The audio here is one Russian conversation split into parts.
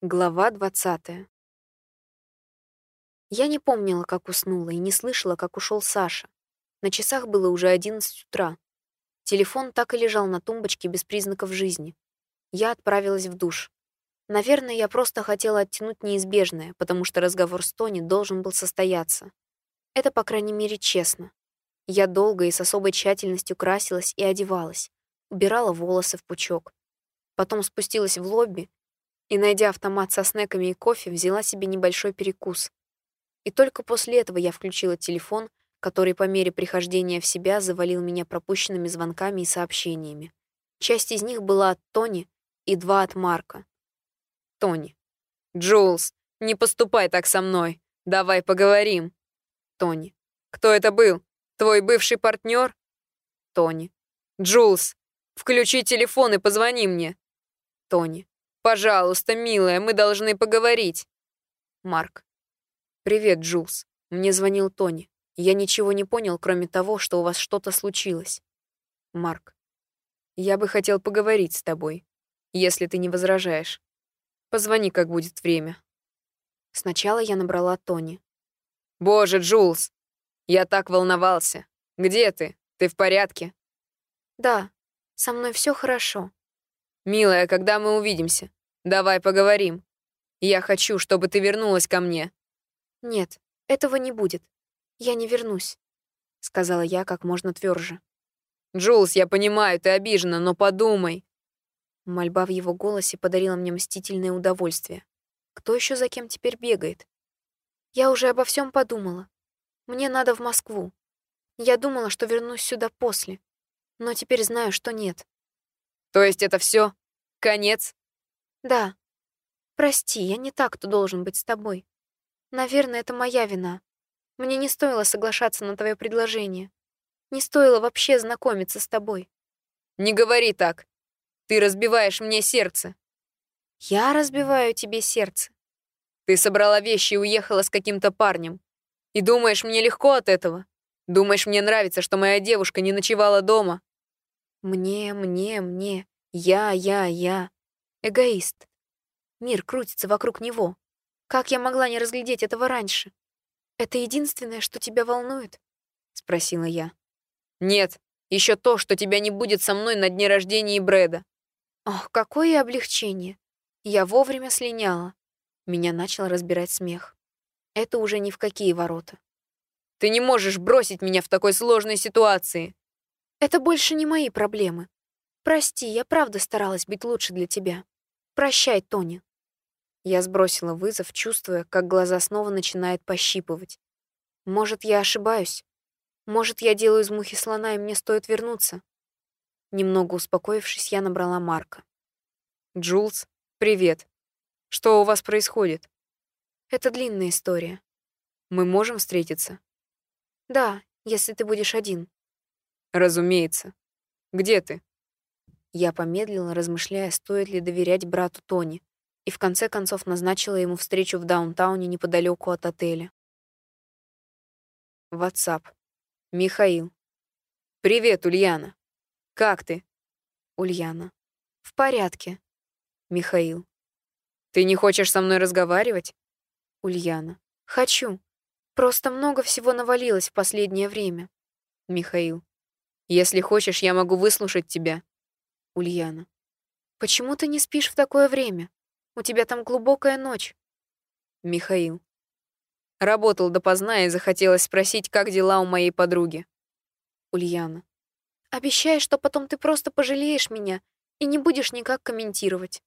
Глава 20. Я не помнила, как уснула, и не слышала, как ушел Саша. На часах было уже 11 утра. Телефон так и лежал на тумбочке без признаков жизни. Я отправилась в душ. Наверное, я просто хотела оттянуть неизбежное, потому что разговор с Тони должен был состояться. Это, по крайней мере, честно. Я долго и с особой тщательностью красилась и одевалась, убирала волосы в пучок. Потом спустилась в лобби и, найдя автомат со снеками и кофе, взяла себе небольшой перекус. И только после этого я включила телефон, который по мере прихождения в себя завалил меня пропущенными звонками и сообщениями. Часть из них была от Тони и два от Марка. Тони. «Джулс, не поступай так со мной. Давай поговорим». Тони. «Кто это был? Твой бывший партнер?» Тони. «Джулс, включи телефон и позвони мне». Тони. «Пожалуйста, милая, мы должны поговорить». Марк. «Привет, Джулс. Мне звонил Тони. Я ничего не понял, кроме того, что у вас что-то случилось». Марк. «Я бы хотел поговорить с тобой, если ты не возражаешь. Позвони, как будет время». Сначала я набрала Тони. «Боже, Джулс! Я так волновался. Где ты? Ты в порядке?» «Да, со мной все хорошо. «Милая, когда мы увидимся? Давай поговорим. Я хочу, чтобы ты вернулась ко мне». «Нет, этого не будет. Я не вернусь», — сказала я как можно тверже. «Джулс, я понимаю, ты обижена, но подумай». Мольба в его голосе подарила мне мстительное удовольствие. Кто еще за кем теперь бегает? Я уже обо всем подумала. Мне надо в Москву. Я думала, что вернусь сюда после, но теперь знаю, что нет. То есть это все? Конец? Да. Прости, я не так, кто должен быть с тобой. Наверное, это моя вина. Мне не стоило соглашаться на твое предложение. Не стоило вообще знакомиться с тобой. Не говори так. Ты разбиваешь мне сердце. Я разбиваю тебе сердце. Ты собрала вещи и уехала с каким-то парнем. И думаешь, мне легко от этого? Думаешь, мне нравится, что моя девушка не ночевала дома? Мне, мне, мне. Я, я, я. Эгоист. Мир крутится вокруг него. Как я могла не разглядеть этого раньше? Это единственное, что тебя волнует? Спросила я. Нет, еще то, что тебя не будет со мной на дне рождения Брэда. Ох, какое облегчение. Я вовремя слиняла. Меня начал разбирать смех. Это уже ни в какие ворота. Ты не можешь бросить меня в такой сложной ситуации. Это больше не мои проблемы. Прости, я правда старалась быть лучше для тебя. Прощай, Тони. Я сбросила вызов, чувствуя, как глаза снова начинают пощипывать. Может, я ошибаюсь? Может, я делаю из мухи слона, и мне стоит вернуться? Немного успокоившись, я набрала Марка. «Джулс, привет. Что у вас происходит?» «Это длинная история. Мы можем встретиться?» «Да, если ты будешь один». «Разумеется. Где ты?» Я помедлила, размышляя, стоит ли доверять брату Тони, и в конце концов назначила ему встречу в даунтауне неподалеку от отеля. WhatsApp. Михаил. «Привет, Ульяна. Как ты?» Ульяна. «В порядке». Михаил. «Ты не хочешь со мной разговаривать?» Ульяна. «Хочу. Просто много всего навалилось в последнее время». Михаил. Если хочешь, я могу выслушать тебя. Ульяна. Почему ты не спишь в такое время? У тебя там глубокая ночь. Михаил. Работал допоздна и захотелось спросить, как дела у моей подруги. Ульяна. Обещай, что потом ты просто пожалеешь меня и не будешь никак комментировать.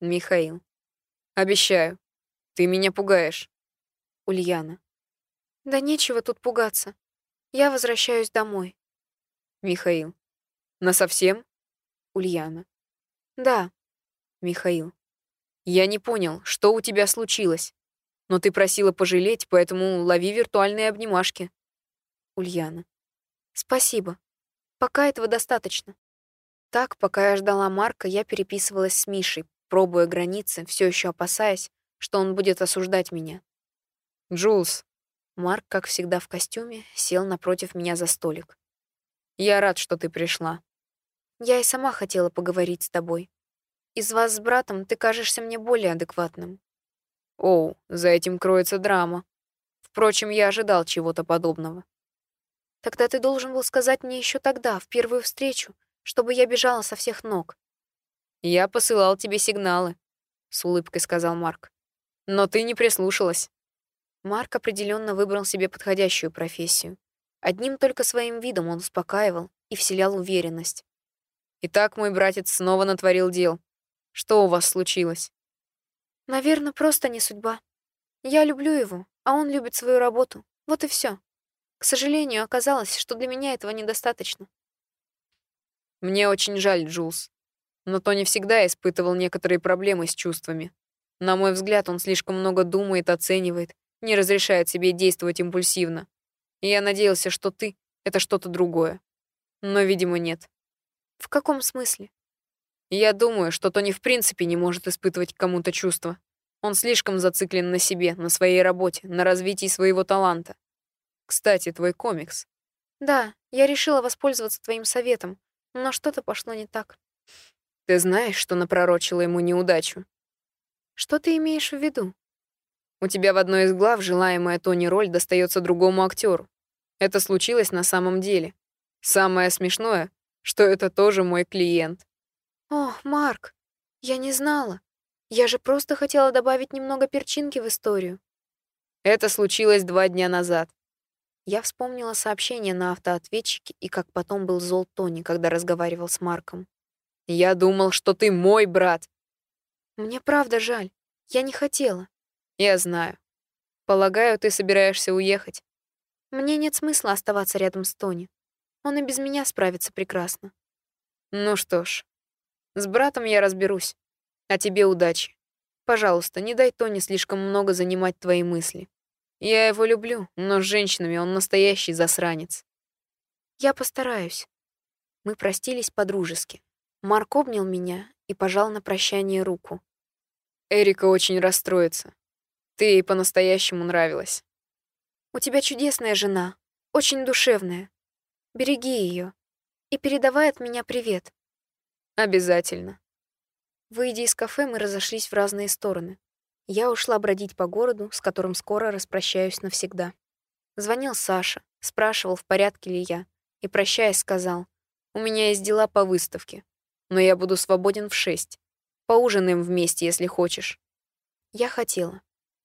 Михаил. Обещаю. Ты меня пугаешь. Ульяна. Да нечего тут пугаться. Я возвращаюсь домой. Михаил. Насовсем? Ульяна. Да. Михаил. Я не понял, что у тебя случилось. Но ты просила пожалеть, поэтому лови виртуальные обнимашки. Ульяна. Спасибо. Пока этого достаточно. Так, пока я ждала Марка, я переписывалась с Мишей, пробуя границы, все еще опасаясь, что он будет осуждать меня. Джулс. Марк, как всегда в костюме, сел напротив меня за столик. Я рад, что ты пришла. Я и сама хотела поговорить с тобой. из вас с братом ты кажешься мне более адекватным. Оу, за этим кроется драма. Впрочем, я ожидал чего-то подобного. Тогда ты должен был сказать мне еще тогда, в первую встречу, чтобы я бежала со всех ног. Я посылал тебе сигналы, с улыбкой сказал Марк. Но ты не прислушалась. Марк определенно выбрал себе подходящую профессию. Одним только своим видом он успокаивал и вселял уверенность. Итак, мой братец снова натворил дел. Что у вас случилось? Наверное, просто не судьба. Я люблю его, а он любит свою работу. Вот и все. К сожалению, оказалось, что для меня этого недостаточно. Мне очень жаль, Джулс. Но Тони всегда испытывал некоторые проблемы с чувствами. На мой взгляд, он слишком много думает, оценивает, не разрешает себе действовать импульсивно. И я надеялся, что ты — это что-то другое. Но, видимо, нет. В каком смысле? Я думаю, что Тони в принципе не может испытывать к кому-то чувства. Он слишком зациклен на себе, на своей работе, на развитии своего таланта. Кстати, твой комикс. Да, я решила воспользоваться твоим советом, но что-то пошло не так. Ты знаешь, что напророчила ему неудачу? Что ты имеешь в виду? У тебя в одной из глав желаемая Тони роль достается другому актеру. Это случилось на самом деле. Самое смешное, что это тоже мой клиент. О, Марк, я не знала. Я же просто хотела добавить немного перчинки в историю. Это случилось два дня назад. Я вспомнила сообщение на автоответчике и как потом был зол Тони, когда разговаривал с Марком. Я думал, что ты мой брат. Мне правда жаль. Я не хотела. Я знаю. Полагаю, ты собираешься уехать. Мне нет смысла оставаться рядом с Тони. Он и без меня справится прекрасно. Ну что ж, с братом я разберусь. А тебе удачи. Пожалуйста, не дай Тони слишком много занимать твои мысли. Я его люблю, но с женщинами он настоящий засранец. Я постараюсь. Мы простились по-дружески. Марк обнял меня и пожал на прощание руку. Эрика очень расстроится. Ты ей по-настоящему нравилась. У тебя чудесная жена, очень душевная. Береги ее и передавай от меня привет. Обязательно. Выйдя из кафе, мы разошлись в разные стороны. Я ушла бродить по городу, с которым скоро распрощаюсь навсегда. Звонил Саша, спрашивал, в порядке ли я, и, прощаясь, сказал, «У меня есть дела по выставке, но я буду свободен в шесть. Поужинаем вместе, если хочешь». Я хотела.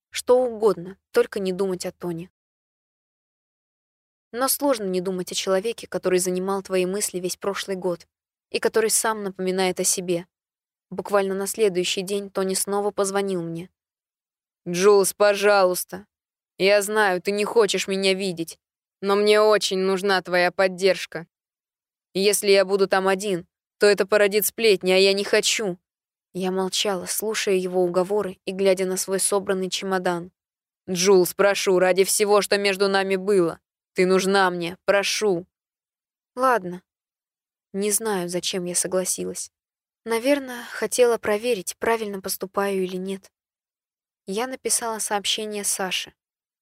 Что угодно, только не думать о Тоне. Но сложно не думать о человеке, который занимал твои мысли весь прошлый год и который сам напоминает о себе. Буквально на следующий день Тони снова позвонил мне. «Джулс, пожалуйста. Я знаю, ты не хочешь меня видеть, но мне очень нужна твоя поддержка. Если я буду там один, то это породит сплетни, а я не хочу. Я молчала, слушая его уговоры и глядя на свой собранный чемодан. «Джулс, прошу, ради всего, что между нами было. Ты нужна мне, прошу». «Ладно». Не знаю, зачем я согласилась. Наверное, хотела проверить, правильно поступаю или нет. Я написала сообщение Саше.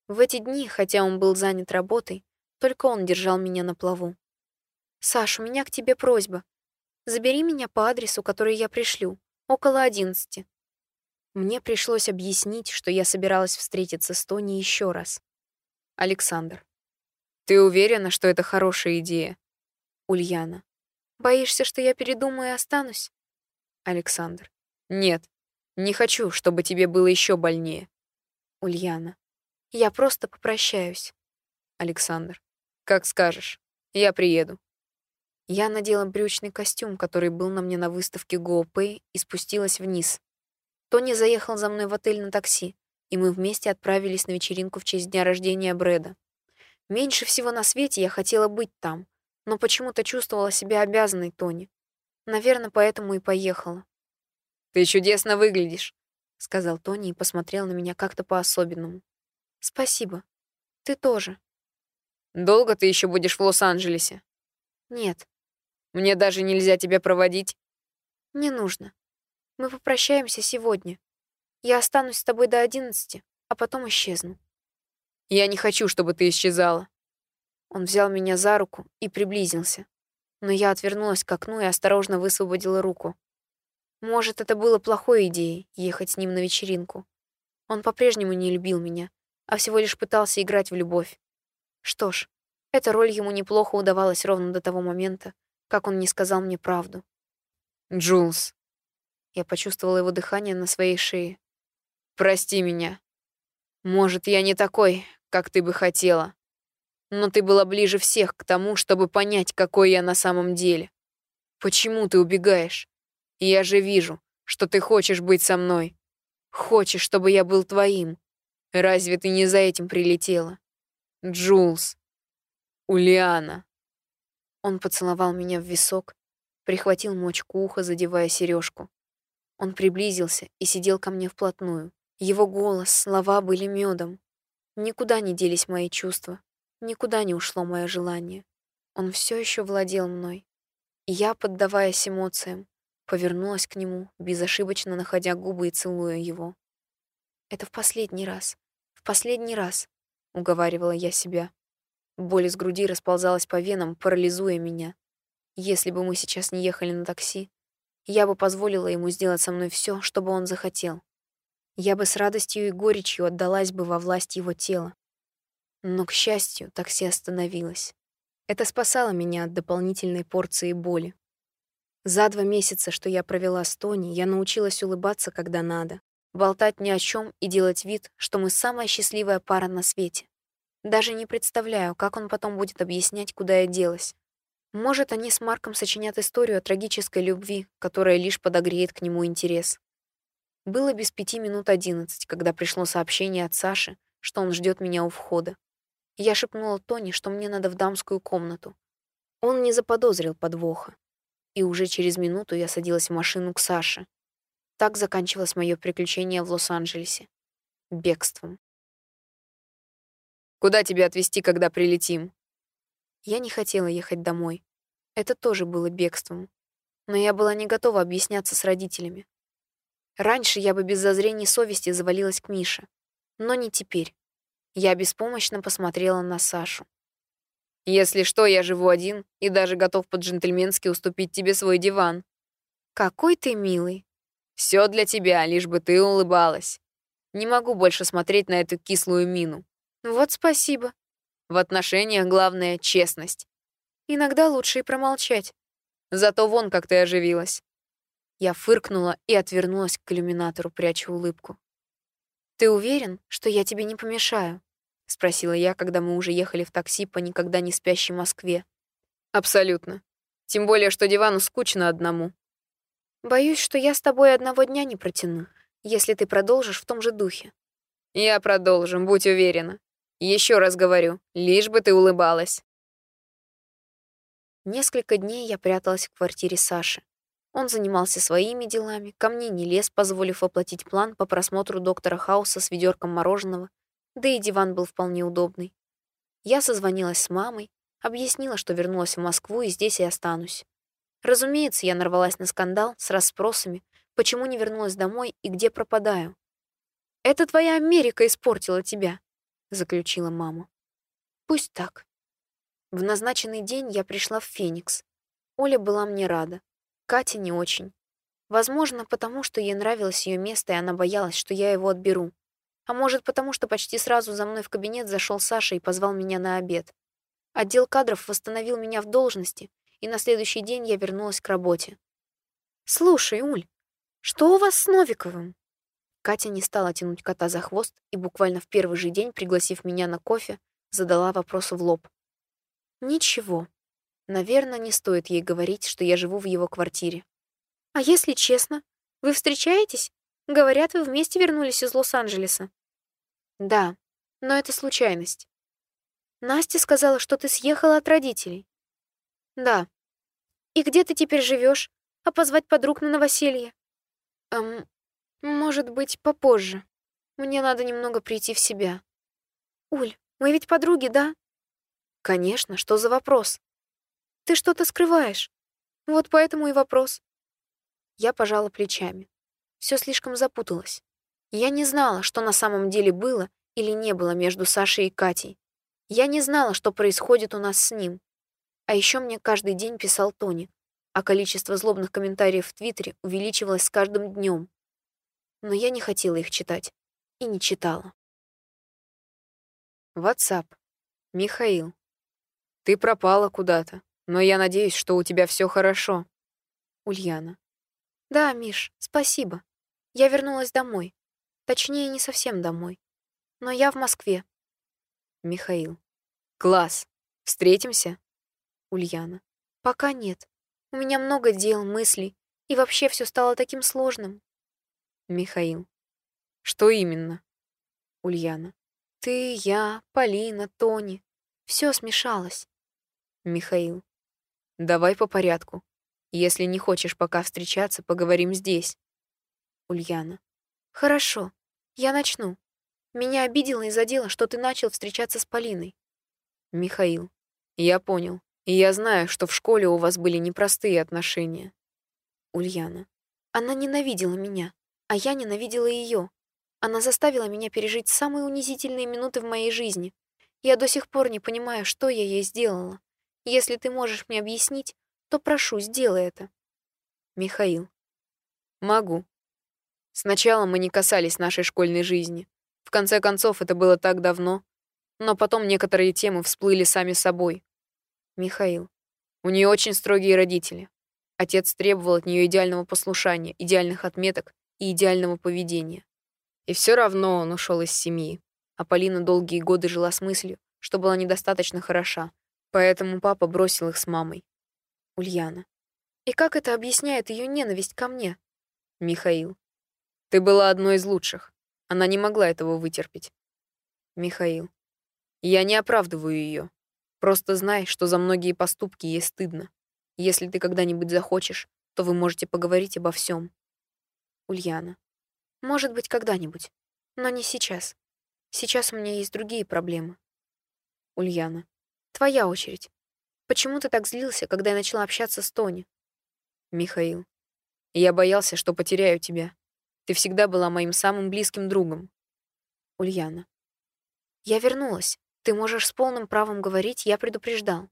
В эти дни, хотя он был занят работой, только он держал меня на плаву. «Саш, у меня к тебе просьба. Забери меня по адресу, который я пришлю. Около одиннадцати. Мне пришлось объяснить, что я собиралась встретиться с Тони еще раз. Александр. Ты уверена, что это хорошая идея? Ульяна. Боишься, что я передумаю и останусь? Александр. Нет, не хочу, чтобы тебе было еще больнее. Ульяна. Я просто попрощаюсь. Александр. Как скажешь. Я приеду. Я надела брючный костюм, который был на мне на выставке GoPay, и спустилась вниз. Тони заехал за мной в отель на такси, и мы вместе отправились на вечеринку в честь дня рождения Брэда. Меньше всего на свете я хотела быть там, но почему-то чувствовала себя обязанной Тони. Наверное, поэтому и поехала. «Ты чудесно выглядишь», — сказал Тони и посмотрел на меня как-то по-особенному. «Спасибо. Ты тоже». «Долго ты еще будешь в Лос-Анджелесе?» «Нет. Мне даже нельзя тебя проводить. Не нужно. Мы попрощаемся сегодня. Я останусь с тобой до одиннадцати, а потом исчезну. Я не хочу, чтобы ты исчезала. Он взял меня за руку и приблизился. Но я отвернулась к окну и осторожно высвободила руку. Может, это было плохой идеей — ехать с ним на вечеринку. Он по-прежнему не любил меня, а всего лишь пытался играть в любовь. Что ж, эта роль ему неплохо удавалась ровно до того момента, как он не сказал мне правду. «Джулс». Я почувствовала его дыхание на своей шее. «Прости меня. Может, я не такой, как ты бы хотела, но ты была ближе всех к тому, чтобы понять, какой я на самом деле. Почему ты убегаешь? Я же вижу, что ты хочешь быть со мной. Хочешь, чтобы я был твоим. Разве ты не за этим прилетела? Джулс. Улиана. Он поцеловал меня в висок, прихватил мочку уха, задевая сережку. Он приблизился и сидел ко мне вплотную. Его голос, слова были медом. Никуда не делись мои чувства, никуда не ушло мое желание. Он все еще владел мной. И я, поддаваясь эмоциям, повернулась к нему, безошибочно находя губы и целуя его. «Это в последний раз, в последний раз», — уговаривала я себя. Боль из груди расползалась по венам, парализуя меня. Если бы мы сейчас не ехали на такси, я бы позволила ему сделать со мной все, что бы он захотел. Я бы с радостью и горечью отдалась бы во власть его тела. Но, к счастью, такси остановилось. Это спасало меня от дополнительной порции боли. За два месяца, что я провела с Тони, я научилась улыбаться, когда надо, болтать ни о чем и делать вид, что мы самая счастливая пара на свете. Даже не представляю, как он потом будет объяснять, куда я делась. Может, они с Марком сочинят историю о трагической любви, которая лишь подогреет к нему интерес. Было без пяти минут одиннадцать, когда пришло сообщение от Саши, что он ждет меня у входа. Я шепнула Тони, что мне надо в дамскую комнату. Он не заподозрил подвоха. И уже через минуту я садилась в машину к Саше. Так заканчивалось мое приключение в Лос-Анджелесе. Бегством. Куда тебя отвезти, когда прилетим?» Я не хотела ехать домой. Это тоже было бегством. Но я была не готова объясняться с родителями. Раньше я бы без зазрений совести завалилась к Мише. Но не теперь. Я беспомощно посмотрела на Сашу. «Если что, я живу один и даже готов по-джентльменски уступить тебе свой диван». «Какой ты милый». Все для тебя, лишь бы ты улыбалась. Не могу больше смотреть на эту кислую мину. Вот спасибо. В отношениях главное — честность. Иногда лучше и промолчать. Зато вон как ты оживилась. Я фыркнула и отвернулась к иллюминатору, пряча улыбку. «Ты уверен, что я тебе не помешаю?» — спросила я, когда мы уже ехали в такси по никогда не спящей Москве. «Абсолютно. Тем более, что дивану скучно одному». «Боюсь, что я с тобой одного дня не протяну, если ты продолжишь в том же духе». «Я продолжу, будь уверена. Еще раз говорю, лишь бы ты улыбалась. Несколько дней я пряталась в квартире Саши. Он занимался своими делами, ко мне не лез, позволив оплатить план по просмотру доктора Хауса с ведерком мороженого, да и диван был вполне удобный. Я созвонилась с мамой, объяснила, что вернулась в Москву и здесь и останусь. Разумеется, я нарвалась на скандал с расспросами, почему не вернулась домой и где пропадаю. «Это твоя Америка испортила тебя», заключила мама. Пусть так. В назначенный день я пришла в Феникс. Оля была мне рада. Катя не очень. Возможно, потому что ей нравилось ее место, и она боялась, что я его отберу. А может, потому что почти сразу за мной в кабинет зашел Саша и позвал меня на обед. Отдел кадров восстановил меня в должности, и на следующий день я вернулась к работе. «Слушай, Уль, что у вас с Новиковым?» Катя не стала тянуть кота за хвост и буквально в первый же день, пригласив меня на кофе, задала вопрос в лоб. «Ничего. Наверное, не стоит ей говорить, что я живу в его квартире». «А если честно, вы встречаетесь? Говорят, вы вместе вернулись из Лос-Анджелеса». «Да, но это случайность». «Настя сказала, что ты съехала от родителей». «Да». «И где ты теперь живешь? А позвать подруг на новоселье?» «Эм, может быть, попозже. Мне надо немного прийти в себя. Уль, мы ведь подруги, да? Конечно, что за вопрос? Ты что-то скрываешь. Вот поэтому и вопрос. Я пожала плечами. Все слишком запуталось. Я не знала, что на самом деле было или не было между Сашей и Катей. Я не знала, что происходит у нас с ним. А еще мне каждый день писал Тони. а количество злобных комментариев в Твиттере увеличивалось с каждым днем. Но я не хотела их читать и не читала. WhatsApp. Михаил. Ты пропала куда-то, но я надеюсь, что у тебя все хорошо. Ульяна. Да, Миш, спасибо. Я вернулась домой. Точнее, не совсем домой. Но я в Москве. Михаил. Класс. Встретимся? Ульяна. Пока нет. У меня много дел, мыслей, и вообще все стало таким сложным. Михаил. Что именно? Ульяна. Ты, я, Полина, Тони. Все смешалось. Михаил. Давай по порядку. Если не хочешь пока встречаться, поговорим здесь. Ульяна. Хорошо, я начну. Меня обидело и задело, что ты начал встречаться с Полиной. Михаил. Я понял. И я знаю, что в школе у вас были непростые отношения. Ульяна. Она ненавидела меня, а я ненавидела ее. Она заставила меня пережить самые унизительные минуты в моей жизни. Я до сих пор не понимаю, что я ей сделала. Если ты можешь мне объяснить, то прошу, сделай это. Михаил. Могу. Сначала мы не касались нашей школьной жизни. В конце концов, это было так давно. Но потом некоторые темы всплыли сами собой. Михаил. У нее очень строгие родители. Отец требовал от нее идеального послушания, идеальных отметок и идеального поведения. И все равно он ушел из семьи. А Полина долгие годы жила с мыслью, что была недостаточно хороша, поэтому папа бросил их с мамой. Ульяна. И как это объясняет ее ненависть ко мне? Михаил. Ты была одной из лучших. Она не могла этого вытерпеть. Михаил. Я не оправдываю ее. Просто знай, что за многие поступки ей стыдно. Если ты когда-нибудь захочешь, то вы можете поговорить обо всем. Ульяна. Может быть, когда-нибудь. Но не сейчас. Сейчас у меня есть другие проблемы. Ульяна. Твоя очередь. Почему ты так злился, когда я начала общаться с Тони? Михаил. Я боялся, что потеряю тебя. Ты всегда была моим самым близким другом. Ульяна. Я вернулась. Ты можешь с полным правом говорить, я предупреждал.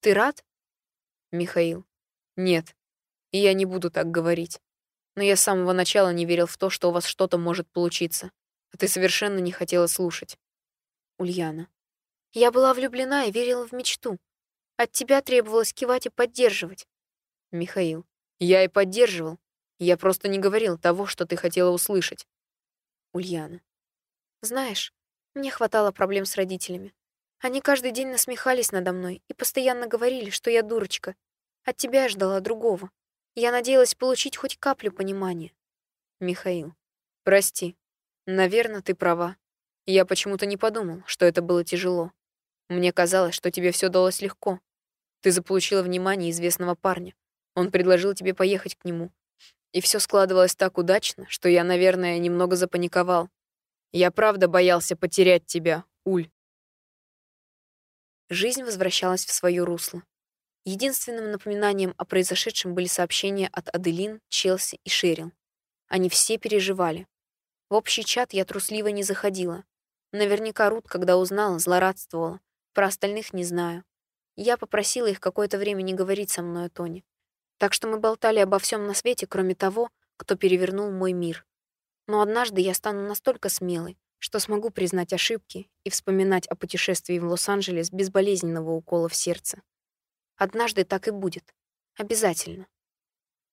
Ты рад? Михаил. Нет. И я не буду так говорить. Но я с самого начала не верил в то, что у вас что-то может получиться. А ты совершенно не хотела слушать. Ульяна. Я была влюблена и верила в мечту. От тебя требовалось кивать и поддерживать. Михаил. Я и поддерживал. Я просто не говорил того, что ты хотела услышать. Ульяна. Знаешь, мне хватало проблем с родителями. Они каждый день насмехались надо мной и постоянно говорили, что я дурочка. От тебя ждала другого. Я надеялась получить хоть каплю понимания. Михаил. Прости. Наверное, ты права. Я почему-то не подумал, что это было тяжело. Мне казалось, что тебе все далось легко. Ты заполучила внимание известного парня. Он предложил тебе поехать к нему, и все складывалось так удачно, что я, наверное, немного запаниковал. Я правда боялся потерять тебя, Уль. Жизнь возвращалась в свое русло. Единственным напоминанием о произошедшем были сообщения от Аделин, Челси и Шерил. Они все переживали. В общий чат я трусливо не заходила. Наверняка Рут, когда узнала, злорадствовала. Про остальных не знаю. Я попросила их какое-то время не говорить со мной о Тони. Так что мы болтали обо всем на свете, кроме того, кто перевернул мой мир. Но однажды я стану настолько смелой, что смогу признать ошибки и вспоминать о путешествии в Лос-Анджелес без болезненного укола в сердце. Однажды так и будет. Обязательно.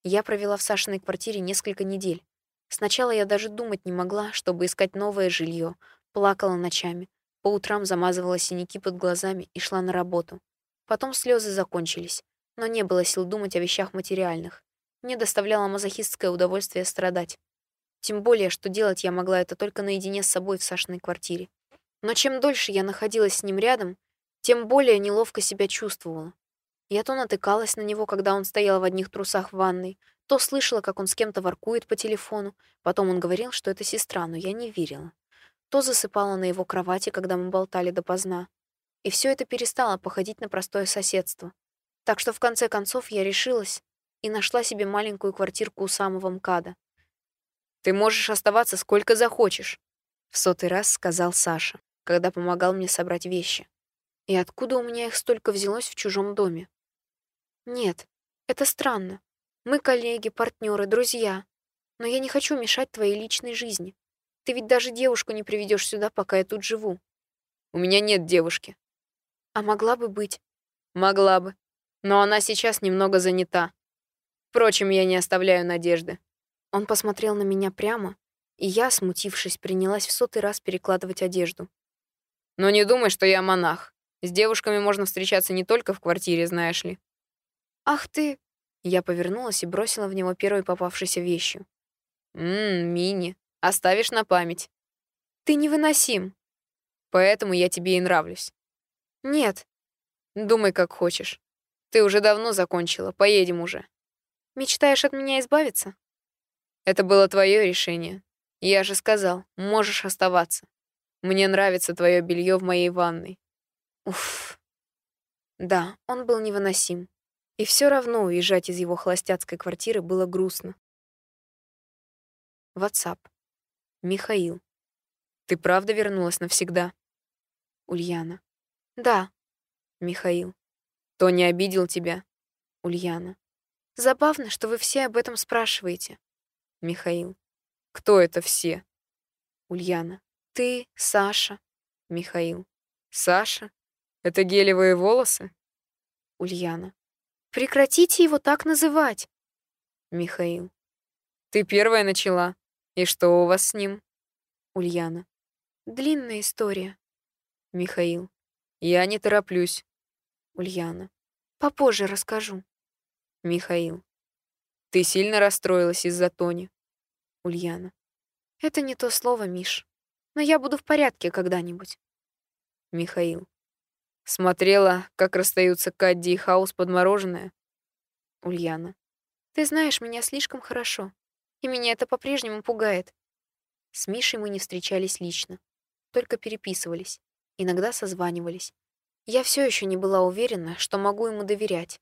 Я провела в Сашиной квартире несколько недель. Сначала я даже думать не могла, чтобы искать новое жилье, плакала ночами, по утрам замазывала синяки под глазами и шла на работу. Потом слезы закончились, но не было сил думать о вещах материальных. Мне доставляло мазохистское удовольствие страдать. Тем более, что делать я могла это только наедине с собой в Сашиной квартире. Но чем дольше я находилась с ним рядом, тем более неловко себя чувствовала. Я то натыкалась на него, когда он стоял в одних трусах в ванной, то слышала, как он с кем-то воркует по телефону, потом он говорил, что это сестра, но я не верила. То засыпала на его кровати, когда мы болтали допоздна. И все это перестало походить на простое соседство. Так что в конце концов я решилась и нашла себе маленькую квартирку у самого МКАДа. «Ты можешь оставаться сколько захочешь», — в сотый раз сказал Саша, когда помогал мне собрать вещи. И откуда у меня их столько взялось в чужом доме? Нет, Это странно. Мы коллеги, партнеры, друзья. Но я не хочу мешать твоей личной жизни. Ты ведь даже девушку не приведешь сюда, пока я тут живу. У меня нет девушки. А могла бы быть. Могла бы. Но она сейчас немного занята. Впрочем, я не оставляю надежды. Он посмотрел на меня прямо, и я, смутившись, принялась в сотый раз перекладывать одежду. Но не думай, что я монах. С девушками можно встречаться не только в квартире, знаешь ли. Ах ты! Я повернулась и бросила в него первой попавшейся вещью. Ммм, мини. Оставишь на память. Ты невыносим. Поэтому я тебе и нравлюсь. Нет. Думай, как хочешь. Ты уже давно закончила, поедем уже. Мечтаешь от меня избавиться? Это было твое решение. Я же сказал, можешь оставаться. Мне нравится твое белье в моей ванной. Уф. Да, он был невыносим. И все равно уезжать из его холостяцкой квартиры было грустно. WhatsApp. Михаил. Ты правда вернулась навсегда? Ульяна. Да. Михаил. Тони обидел тебя? Ульяна. Забавно, что вы все об этом спрашиваете. Михаил. Кто это все? Ульяна. Ты, Саша. Михаил. Саша? Это гелевые волосы? Ульяна. Прекратите его так называть. Михаил. Ты первая начала. И что у вас с ним? Ульяна. Длинная история. Михаил. Я не тороплюсь. Ульяна. Попозже расскажу. Михаил. Ты сильно расстроилась из-за Тони? Ульяна. Это не то слово, Миш. Но я буду в порядке когда-нибудь. Михаил. Смотрела, как расстаются Кадди и Хаус под мороженое? Ульяна. Ты знаешь меня слишком хорошо, и меня это по-прежнему пугает. С Мишей мы не встречались лично, только переписывались, иногда созванивались. Я все еще не была уверена, что могу ему доверять.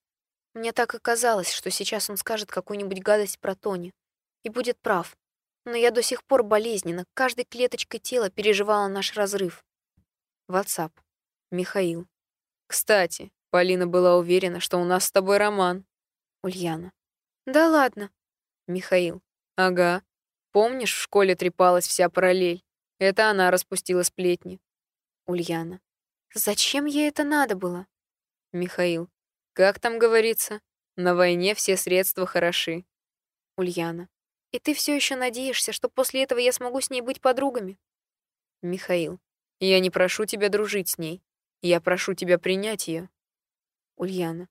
Мне так и казалось, что сейчас он скажет какую-нибудь гадость про Тони. И будет прав. Но я до сих пор болезненно, каждой клеточкой тела переживала наш разрыв. WhatsApp. Михаил. Кстати, Полина была уверена, что у нас с тобой роман. Ульяна. Да ладно. Михаил. Ага. Помнишь, в школе трепалась вся параллель? Это она распустила сплетни. Ульяна. Зачем ей это надо было? Михаил. Как там говорится? На войне все средства хороши. Ульяна. И ты все еще надеешься, что после этого я смогу с ней быть подругами? Михаил. Я не прошу тебя дружить с ней. Я прошу тебя принять ее. Ульяна.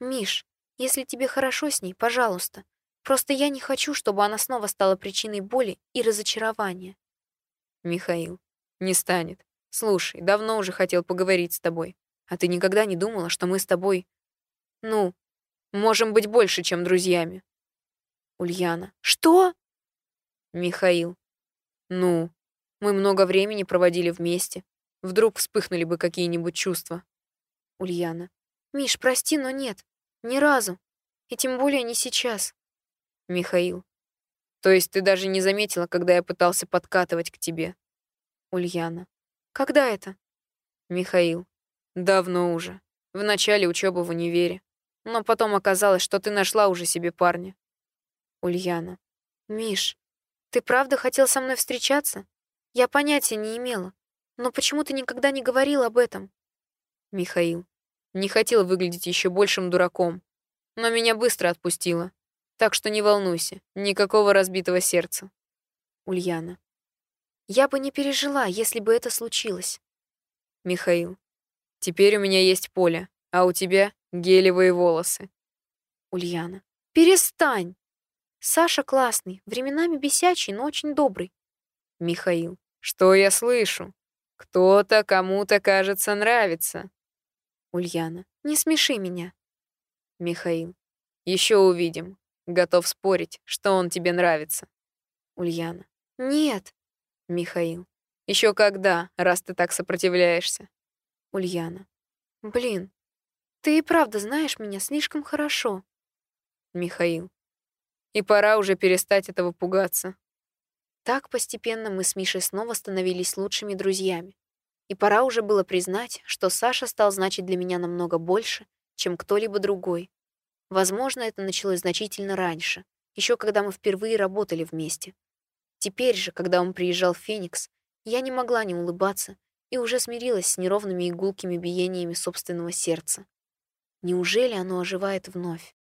Миш, если тебе хорошо с ней, пожалуйста. Просто я не хочу, чтобы она снова стала причиной боли и разочарования. Михаил. Не станет. Слушай, давно уже хотел поговорить с тобой. А ты никогда не думала, что мы с тобой ну, можем быть больше, чем друзьями. Ульяна. Что? Михаил. Ну, мы много времени проводили вместе. Вдруг вспыхнули бы какие-нибудь чувства. Ульяна. Миш, прости, но нет. Ни разу. И тем более не сейчас. Михаил. То есть ты даже не заметила, когда я пытался подкатывать к тебе? Ульяна. Когда это? Михаил. Давно уже. В начале учебы в универе. Но потом оказалось, что ты нашла уже себе парня. Ульяна. Миш, ты правда хотел со мной встречаться? Я понятия не имела. Но почему ты никогда не говорил об этом? Михаил. Не хотел выглядеть еще большим дураком. Но меня быстро отпустило. Так что не волнуйся, никакого разбитого сердца. Ульяна. Я бы не пережила, если бы это случилось. Михаил. Теперь у меня есть поле, а у тебя гелевые волосы. Ульяна. Перестань! Саша классный, временами бесячий, но очень добрый. Михаил. Что я слышу? Кто-то кому-то, кажется, нравится. Ульяна. Не смеши меня. Михаил. Еще увидим. Готов спорить, что он тебе нравится. Ульяна. Нет. Михаил. Еще когда, раз ты так сопротивляешься? Ульяна. Блин, ты и правда знаешь меня слишком хорошо. Михаил. И пора уже перестать этого пугаться. Так постепенно мы с Мишей снова становились лучшими друзьями. И пора уже было признать, что Саша стал значить для меня намного больше, чем кто-либо другой. Возможно, это началось значительно раньше, еще когда мы впервые работали вместе. Теперь же, когда он приезжал в Феникс, я не могла не улыбаться и уже смирилась с неровными игулкими биениями собственного сердца. Неужели оно оживает вновь?